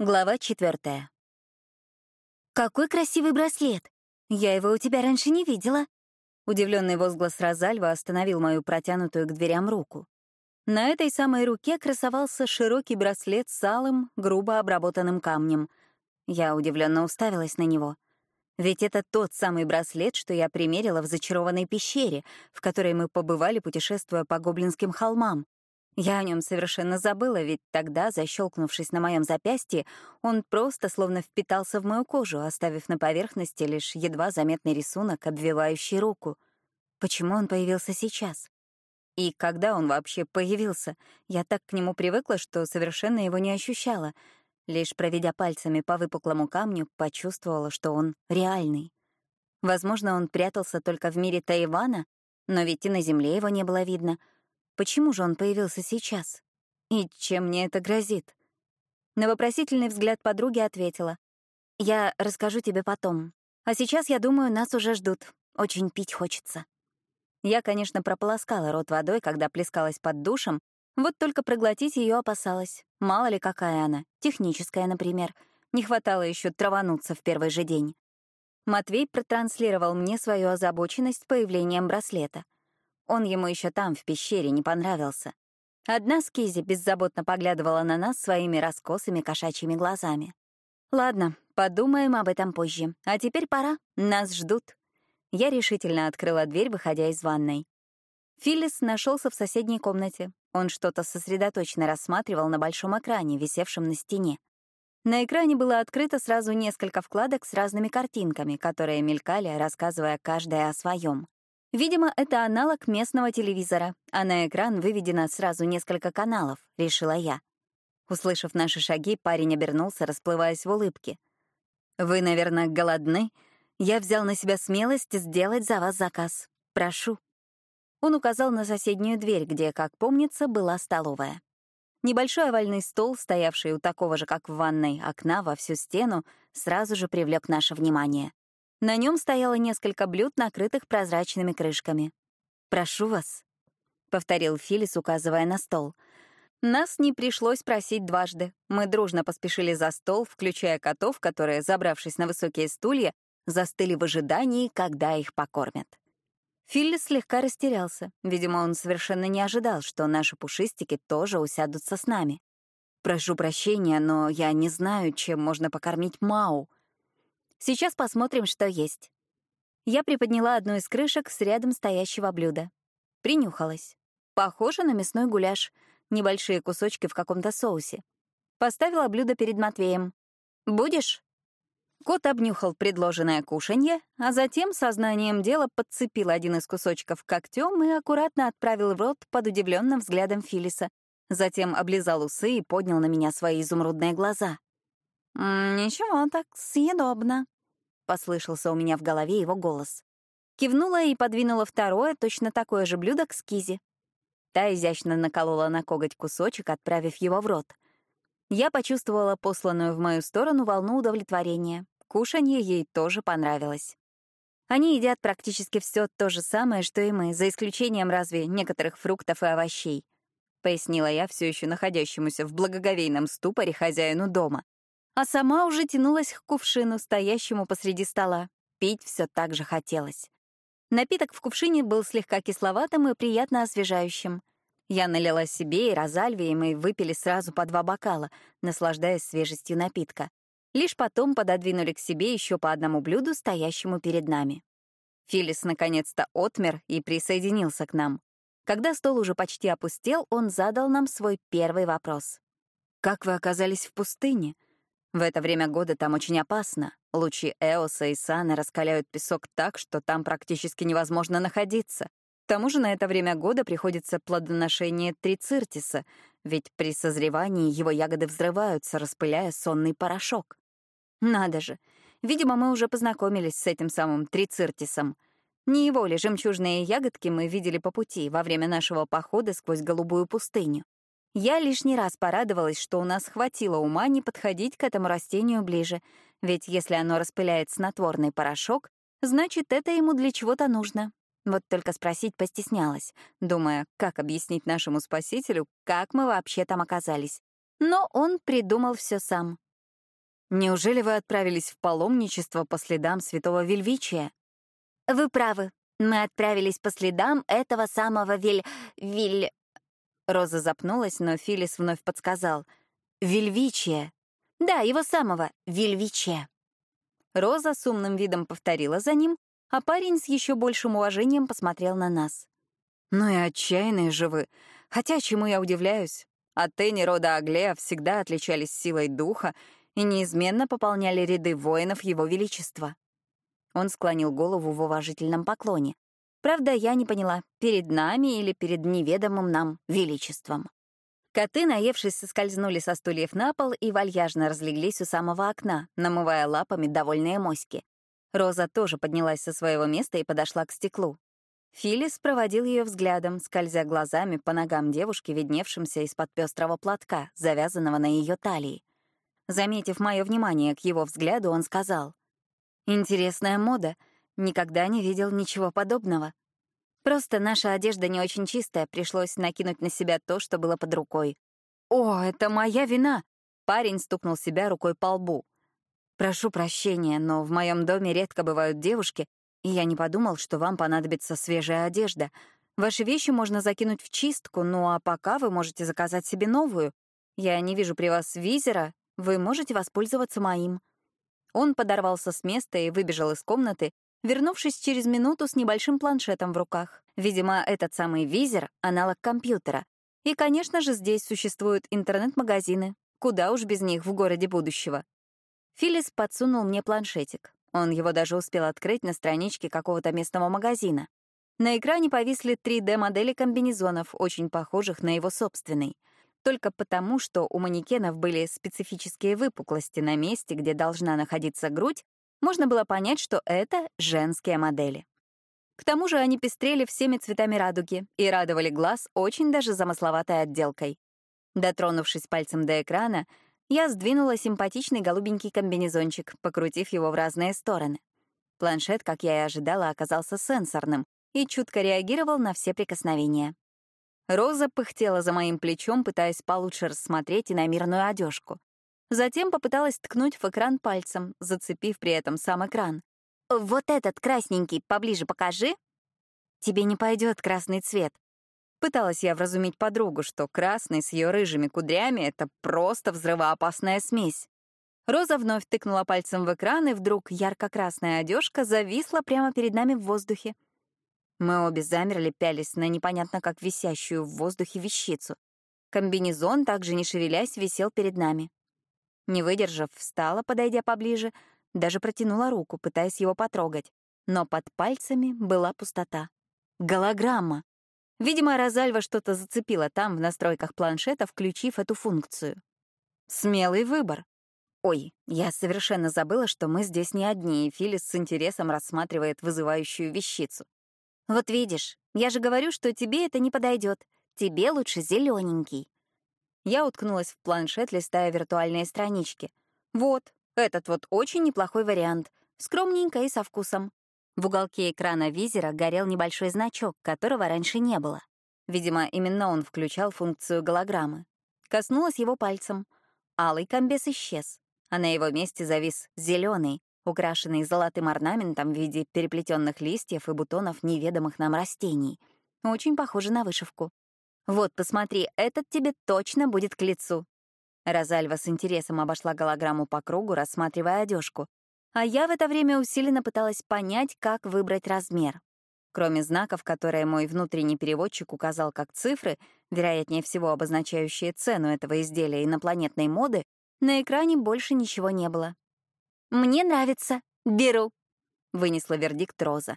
Глава четвертая. «Какой красивый браслет! Я его у тебя раньше не видела!» Удивленный возглас Розальва остановил мою протянутую к дверям руку. На этой самой руке красовался широкий браслет с алым, грубо обработанным камнем. Я удивленно уставилась на него. Ведь это тот самый браслет, что я примерила в зачарованной пещере, в которой мы побывали, путешествуя по гоблинским холмам. Я о нем совершенно забыла, ведь тогда, защелкнувшись на моем запястье, он просто словно впитался в мою кожу, оставив на поверхности лишь едва заметный рисунок, обвивающий руку. Почему он появился сейчас? И когда он вообще появился? Я так к нему привыкла, что совершенно его не ощущала. Лишь проведя пальцами по выпуклому камню, почувствовала, что он реальный. Возможно, он прятался только в мире Тайвана, но ведь и на Земле его не было видно — Почему же он появился сейчас? И чем мне это грозит? На вопросительный взгляд подруги ответила. «Я расскажу тебе потом. А сейчас, я думаю, нас уже ждут. Очень пить хочется». Я, конечно, прополоскала рот водой, когда плескалась под душем, вот только проглотить ее опасалась. Мало ли какая она, техническая, например. Не хватало еще травануться в первый же день. Матвей протранслировал мне свою озабоченность появлением браслета — он ему еще там, в пещере, не понравился. Одна Скизи беззаботно поглядывала на нас своими раскосыми кошачьими глазами. «Ладно, подумаем об этом позже. А теперь пора, нас ждут». Я решительно открыла дверь, выходя из ванной. Филлис нашелся в соседней комнате. Он что-то сосредоточенно рассматривал на большом экране, висевшем на стене. На экране было открыто сразу несколько вкладок с разными картинками, которые мелькали, рассказывая каждая о своем. Видимо, это аналог местного телевизора, а на экран выведено сразу несколько каналов, решила я. Услышав наши шаги, парень обернулся, расплываясь в улыбке. «Вы, наверное, голодны? Я взял на себя смелость сделать за вас заказ. Прошу». Он указал на соседнюю дверь, где, как помнится, была столовая. Небольшой овальный стол, стоявший у такого же, как в ванной, окна во всю стену, сразу же привлек наше внимание. На нем стояло несколько блюд, накрытых прозрачными крышками. «Прошу вас», — повторил Филис, указывая на стол. Нас не пришлось просить дважды. Мы дружно поспешили за стол, включая котов, которые, забравшись на высокие стулья, застыли в ожидании, когда их покормят. Филлис слегка растерялся. Видимо, он совершенно не ожидал, что наши пушистики тоже усядутся с нами. «Прошу прощения, но я не знаю, чем можно покормить Мау», Сейчас посмотрим, что есть. Я приподняла одну из крышек с рядом стоящего блюда. Принюхалась. Похоже на мясной гуляш. Небольшие кусочки в каком-то соусе. Поставила блюдо перед Матвеем. «Будешь?» Кот обнюхал предложенное кушанье, а затем сознанием дела подцепил один из кусочков когтем и аккуратно отправил в рот под удивленным взглядом Филиса. Затем облизал усы и поднял на меня свои изумрудные глаза. «Ничего так, съедобно», — послышался у меня в голове его голос. Кивнула и подвинула второе, точно такое же блюдо к скизе. Та изящно наколола на коготь кусочек, отправив его в рот. Я почувствовала посланную в мою сторону волну удовлетворения. Кушанье ей тоже понравилось. Они едят практически все то же самое, что и мы, за исключением разве некоторых фруктов и овощей, — пояснила я все еще находящемуся в благоговейном ступоре хозяину дома а сама уже тянулась к кувшину, стоящему посреди стола. Пить все так же хотелось. Напиток в кувшине был слегка кисловатым и приятно освежающим. Я налила себе и Розальве, и мы выпили сразу по два бокала, наслаждаясь свежестью напитка. Лишь потом пододвинули к себе еще по одному блюду, стоящему перед нами. Филис наконец-то отмер и присоединился к нам. Когда стол уже почти опустел, он задал нам свой первый вопрос. «Как вы оказались в пустыне?» В это время года там очень опасно. Лучи Эоса и Сана раскаляют песок так, что там практически невозможно находиться. К тому же на это время года приходится плодоношение трициртиса, ведь при созревании его ягоды взрываются, распыляя сонный порошок. Надо же. Видимо, мы уже познакомились с этим самым трициртисом. Не его ли жемчужные ягодки мы видели по пути во время нашего похода сквозь голубую пустыню. Я лишний раз порадовалась, что у нас хватило ума не подходить к этому растению ближе, ведь если оно распыляет снотворный порошок, значит, это ему для чего-то нужно. Вот только спросить постеснялась, думая, как объяснить нашему спасителю, как мы вообще там оказались. Но он придумал все сам. Неужели вы отправились в паломничество по следам святого Вельвичия? Вы правы. Мы отправились по следам этого самого Виль... Виль... Роза запнулась, но Филис вновь подсказал. «Вельвичия». Да, его самого, Вельвичия. Роза с умным видом повторила за ним, а парень с еще большим уважением посмотрел на нас. «Ну и отчаянные же вы. Хотя чему я удивляюсь? Атени рода Аглея всегда отличались силой духа и неизменно пополняли ряды воинов Его Величества». Он склонил голову в уважительном поклоне. Правда, я не поняла, перед нами или перед неведомым нам величеством. Коты, наевшись, соскользнули со стульев на пол и вальяжно разлеглись у самого окна, намывая лапами довольные моськи. Роза тоже поднялась со своего места и подошла к стеклу. Филис проводил ее взглядом, скользя глазами по ногам девушки, видневшимся из-под пестрого платка, завязанного на ее талии. Заметив мое внимание к его взгляду, он сказал, «Интересная мода. Никогда не видел ничего подобного. Просто наша одежда не очень чистая, пришлось накинуть на себя то, что было под рукой. «О, это моя вина!» Парень стукнул себя рукой по лбу. «Прошу прощения, но в моем доме редко бывают девушки, и я не подумал, что вам понадобится свежая одежда. Ваши вещи можно закинуть в чистку, ну а пока вы можете заказать себе новую. Я не вижу при вас визера, вы можете воспользоваться моим». Он подорвался с места и выбежал из комнаты, вернувшись через минуту с небольшим планшетом в руках. Видимо, этот самый визер — аналог компьютера. И, конечно же, здесь существуют интернет-магазины. Куда уж без них в городе будущего. Филис подсунул мне планшетик. Он его даже успел открыть на страничке какого-то местного магазина. На экране повисли 3D-модели комбинезонов, очень похожих на его собственный. Только потому, что у манекенов были специфические выпуклости на месте, где должна находиться грудь, можно было понять, что это женские модели. К тому же они пестрели всеми цветами радуги и радовали глаз очень даже замысловатой отделкой. Дотронувшись пальцем до экрана, я сдвинула симпатичный голубенький комбинезончик, покрутив его в разные стороны. Планшет, как я и ожидала, оказался сенсорным и чутко реагировал на все прикосновения. Роза пыхтела за моим плечом, пытаясь получше рассмотреть иномирную одежку. Затем попыталась ткнуть в экран пальцем, зацепив при этом сам экран. «Вот этот красненький поближе покажи». «Тебе не пойдет красный цвет». Пыталась я вразумить подругу, что красный с ее рыжими кудрями — это просто взрывоопасная смесь. Роза вновь тыкнула пальцем в экран, и вдруг ярко-красная одежка зависла прямо перед нами в воздухе. Мы обе замерли, пялись на непонятно как висящую в воздухе вещицу. Комбинезон, также не шевелясь, висел перед нами. Не выдержав, встала, подойдя поближе, даже протянула руку, пытаясь его потрогать. Но под пальцами была пустота. Голограмма. Видимо, Розальва что-то зацепила там, в настройках планшета, включив эту функцию. Смелый выбор. Ой, я совершенно забыла, что мы здесь не одни, и Филис с интересом рассматривает вызывающую вещицу. Вот видишь, я же говорю, что тебе это не подойдет. Тебе лучше зелененький. Я уткнулась в планшет, листая виртуальные странички. Вот, этот вот очень неплохой вариант. Скромненько и со вкусом. В уголке экрана визера горел небольшой значок, которого раньше не было. Видимо, именно он включал функцию голограммы. Коснулась его пальцем. Алый комбез исчез, а на его месте завис зеленый, украшенный золотым орнаментом в виде переплетенных листьев и бутонов неведомых нам растений. Очень похоже на вышивку. «Вот, посмотри, этот тебе точно будет к лицу». Розальва с интересом обошла голограмму по кругу, рассматривая одежку. А я в это время усиленно пыталась понять, как выбрать размер. Кроме знаков, которые мой внутренний переводчик указал как цифры, вероятнее всего обозначающие цену этого изделия инопланетной моды, на экране больше ничего не было. «Мне нравится. Беру», — вынесла вердикт Роза.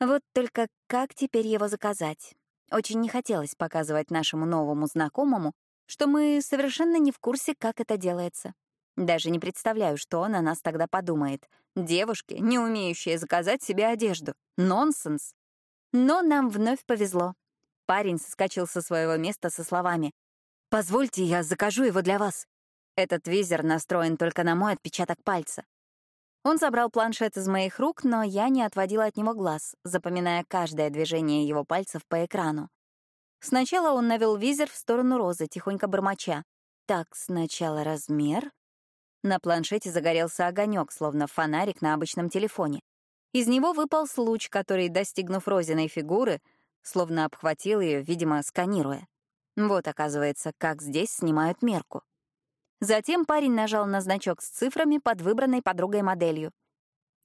Вот только как теперь его заказать? Очень не хотелось показывать нашему новому знакомому, что мы совершенно не в курсе, как это делается. Даже не представляю, что он о нас тогда подумает. Девушки, не умеющие заказать себе одежду. Нонсенс. Но нам вновь повезло. Парень соскочил со своего места со словами «Позвольте, я закажу его для вас». Этот визер настроен только на мой отпечаток пальца. Он забрал планшет из моих рук, но я не отводила от него глаз, запоминая каждое движение его пальцев по экрану. Сначала он навел визер в сторону розы, тихонько бормоча. Так, сначала размер. На планшете загорелся огонек, словно фонарик на обычном телефоне. Из него выпал луч, который, достигнув Розиной фигуры, словно обхватил ее, видимо, сканируя. Вот, оказывается, как здесь снимают мерку. Затем парень нажал на значок с цифрами под выбранной подругой моделью.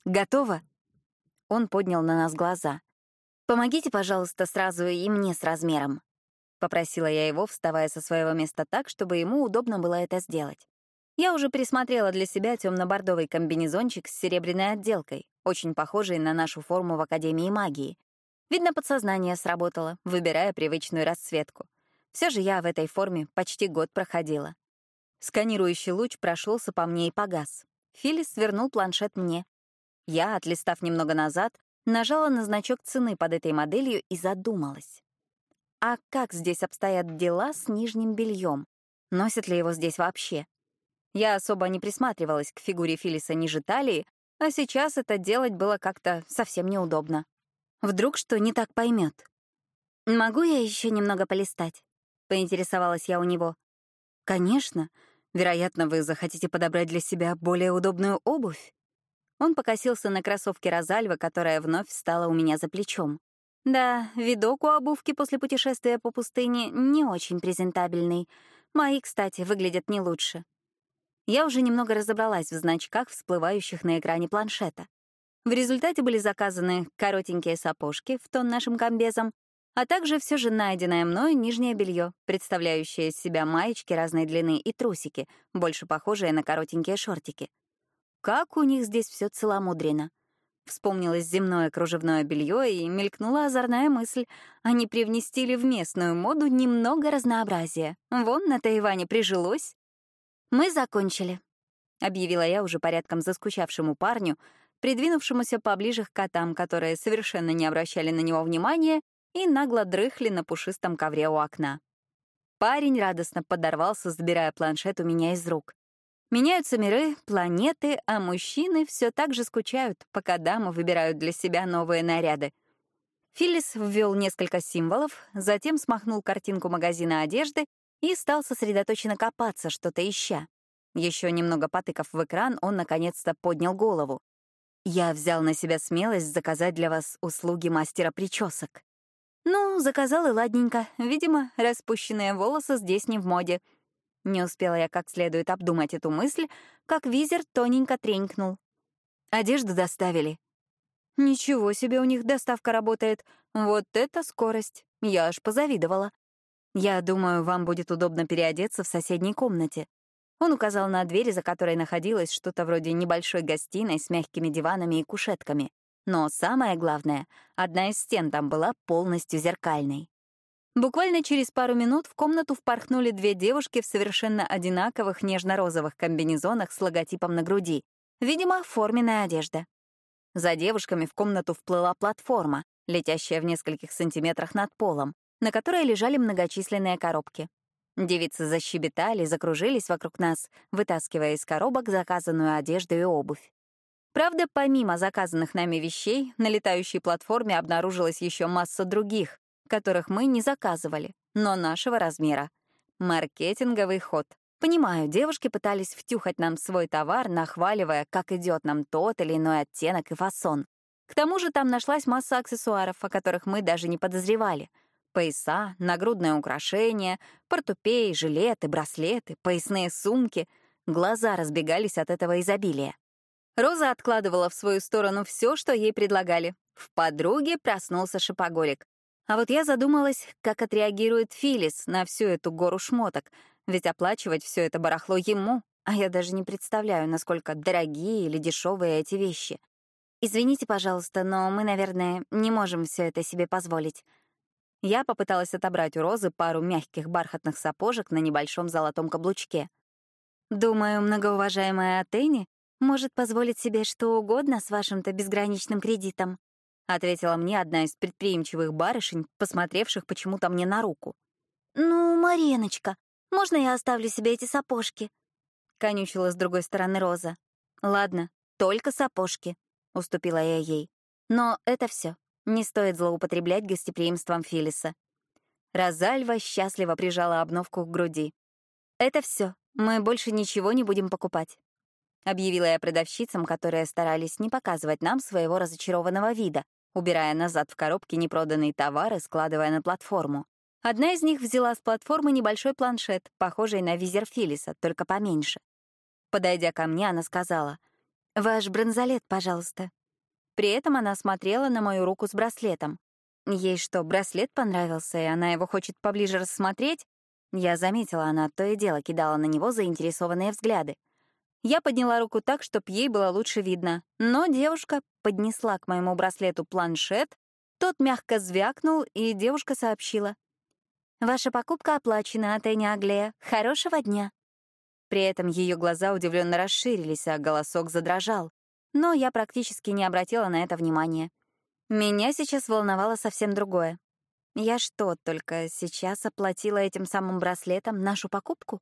«Готово?» Он поднял на нас глаза. «Помогите, пожалуйста, сразу и мне с размером», — попросила я его, вставая со своего места так, чтобы ему удобно было это сделать. Я уже присмотрела для себя темно-бордовый комбинезончик с серебряной отделкой, очень похожий на нашу форму в Академии магии. Видно, подсознание сработало, выбирая привычную расцветку. Все же я в этой форме почти год проходила. Сканирующий луч прошелся по мне и погас. Филис свернул планшет мне. Я, отлистав немного назад, нажала на значок цены под этой моделью и задумалась. А как здесь обстоят дела с нижним бельем? Носят ли его здесь вообще? Я особо не присматривалась к фигуре Филиса ниже талии, а сейчас это делать было как-то совсем неудобно. Вдруг что не так поймет. «Могу я еще немного полистать?» — поинтересовалась я у него. «Конечно. Вероятно, вы захотите подобрать для себя более удобную обувь». Он покосился на кроссовки Розальва, которая вновь встала у меня за плечом. Да, видок у обувки после путешествия по пустыне не очень презентабельный. Мои, кстати, выглядят не лучше. Я уже немного разобралась в значках, всплывающих на экране планшета. В результате были заказаны коротенькие сапожки в тон нашим комбезам, а также все же найденное мною нижнее белье, представляющее из себя маечки разной длины и трусики, больше похожие на коротенькие шортики. Как у них здесь все целомудренно. Вспомнилось земное кружевное белье и мелькнула озорная мысль, не привнести в местную моду немного разнообразия. Вон на Тайване прижилось. «Мы закончили», — объявила я уже порядком заскучавшему парню, придвинувшемуся поближе к котам, которые совершенно не обращали на него внимания и нагло дрыхли на пушистом ковре у окна. Парень радостно подорвался, забирая планшет у меня из рук. Меняются миры, планеты, а мужчины все так же скучают, пока дамы выбирают для себя новые наряды. Филлис ввел несколько символов, затем смахнул картинку магазина одежды и стал сосредоточенно копаться, что-то ища. Еще немного потыкав в экран, он наконец-то поднял голову. «Я взял на себя смелость заказать для вас услуги мастера причесок». «Ну, заказал и ладненько. Видимо, распущенные волосы здесь не в моде». Не успела я как следует обдумать эту мысль, как визер тоненько тренькнул. «Одежду доставили». «Ничего себе у них доставка работает. Вот это скорость. Я аж позавидовала. «Я думаю, вам будет удобно переодеться в соседней комнате». Он указал на дверь, за которой находилось что-то вроде небольшой гостиной с мягкими диванами и кушетками. Но самое главное, одна из стен там была полностью зеркальной. Буквально через пару минут в комнату впорхнули две девушки в совершенно одинаковых нежно-розовых комбинезонах с логотипом на груди. Видимо, форменная одежда. За девушками в комнату вплыла платформа, летящая в нескольких сантиметрах над полом на которой лежали многочисленные коробки. Девицы защебетали, закружились вокруг нас, вытаскивая из коробок заказанную одежду и обувь. Правда, помимо заказанных нами вещей, на летающей платформе обнаружилась еще масса других, которых мы не заказывали, но нашего размера. Маркетинговый ход. Понимаю, девушки пытались втюхать нам свой товар, нахваливая, как идет нам тот или иной оттенок и фасон. К тому же там нашлась масса аксессуаров, о которых мы даже не подозревали — Пояса, нагрудные украшения, портупеи, жилеты, браслеты, поясные сумки. Глаза разбегались от этого изобилия. Роза откладывала в свою сторону все, что ей предлагали. В подруге проснулся шипогорик. А вот я задумалась, как отреагирует Филис на всю эту гору шмоток, ведь оплачивать все это барахло ему, а я даже не представляю, насколько дорогие или дешевые эти вещи. Извините, пожалуйста, но мы, наверное, не можем все это себе позволить. Я попыталась отобрать у Розы пару мягких бархатных сапожек на небольшом золотом каблучке. «Думаю, многоуважаемая Атени может позволить себе что угодно с вашим-то безграничным кредитом», ответила мне одна из предприимчивых барышень, посмотревших почему-то мне на руку. «Ну, Мариночка, можно я оставлю себе эти сапожки?» конючила с другой стороны Роза. «Ладно, только сапожки», — уступила я ей. «Но это все. Не стоит злоупотреблять гостеприимством Филиса. Розальва счастливо прижала обновку к груди. «Это все. Мы больше ничего не будем покупать. — объявила я продавщицам, которые старались не показывать нам своего разочарованного вида, убирая назад в коробки непроданные товары, складывая на платформу. Одна из них взяла с платформы небольшой планшет, похожий на визер Филлиса, только поменьше. Подойдя ко мне, она сказала, «Ваш бронзолет, пожалуйста». При этом она смотрела на мою руку с браслетом. Ей что, браслет понравился, и она его хочет поближе рассмотреть? Я заметила, она то и дело кидала на него заинтересованные взгляды. Я подняла руку так, чтобы ей было лучше видно, но девушка поднесла к моему браслету планшет, тот мягко звякнул, и девушка сообщила. «Ваша покупка оплачена от Эни Аглея. Хорошего дня». При этом ее глаза удивленно расширились, а голосок задрожал. Но я практически не обратила на это внимания. Меня сейчас волновало совсем другое. Я что, только сейчас оплатила этим самым браслетом нашу покупку?